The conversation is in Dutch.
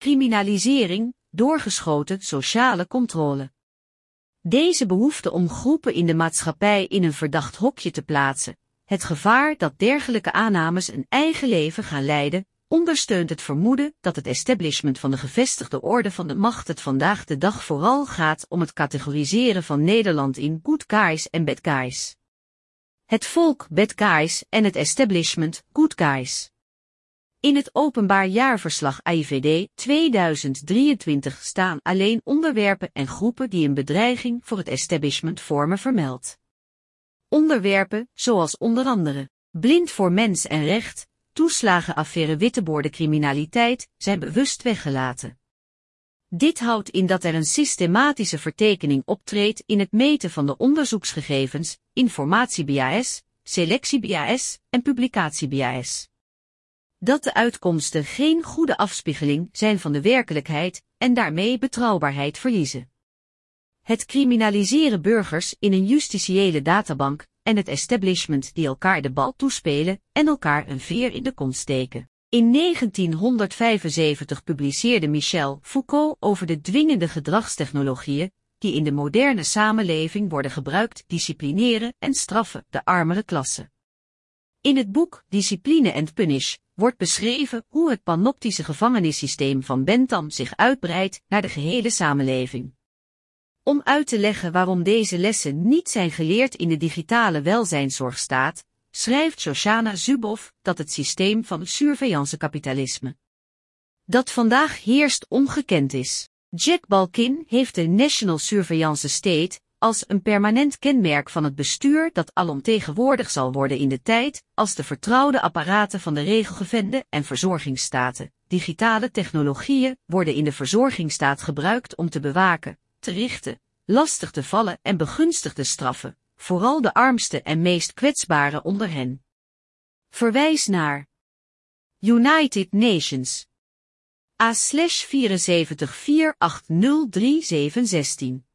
criminalisering, doorgeschoten sociale controle. Deze behoefte om groepen in de maatschappij in een verdacht hokje te plaatsen, het gevaar dat dergelijke aannames een eigen leven gaan leiden, ondersteunt het vermoeden dat het establishment van de gevestigde orde van de macht het vandaag de dag vooral gaat om het categoriseren van Nederland in good guys en bad guys. Het volk bad guys en het establishment good guys. In het openbaar jaarverslag IVD 2023 staan alleen onderwerpen en groepen die een bedreiging voor het establishment vormen vermeld. Onderwerpen zoals onder andere blind voor mens en recht, toeslagenaffaire witteboordencriminaliteit zijn bewust weggelaten. Dit houdt in dat er een systematische vertekening optreedt in het meten van de onderzoeksgegevens, informatie-BAS, selectie-BAS en publicatie-BAS. Dat de uitkomsten geen goede afspiegeling zijn van de werkelijkheid en daarmee betrouwbaarheid verliezen. Het criminaliseren burgers in een justitiële databank en het establishment die elkaar de bal toespelen en elkaar een veer in de kont steken. In 1975 publiceerde Michel Foucault over de dwingende gedragstechnologieën die in de moderne samenleving worden gebruikt disciplineren en straffen de armere klasse. In het boek Discipline and Punish wordt beschreven hoe het panoptische gevangenissysteem van Bentham zich uitbreidt naar de gehele samenleving. Om uit te leggen waarom deze lessen niet zijn geleerd in de digitale welzijnszorgstaat, schrijft Shoshana Zuboff dat het systeem van surveillance kapitalisme dat vandaag heerst ongekend is. Jack Balkin heeft de National Surveillance State als een permanent kenmerk van het bestuur dat alomtegenwoordig zal worden in de tijd als de vertrouwde apparaten van de regelgevende en verzorgingsstaten, digitale technologieën worden in de verzorgingsstaat gebruikt om te bewaken, te richten, lastig te vallen en begunstigd te straffen, vooral de armste en meest kwetsbare onder hen. Verwijs naar United Nations. A/74480316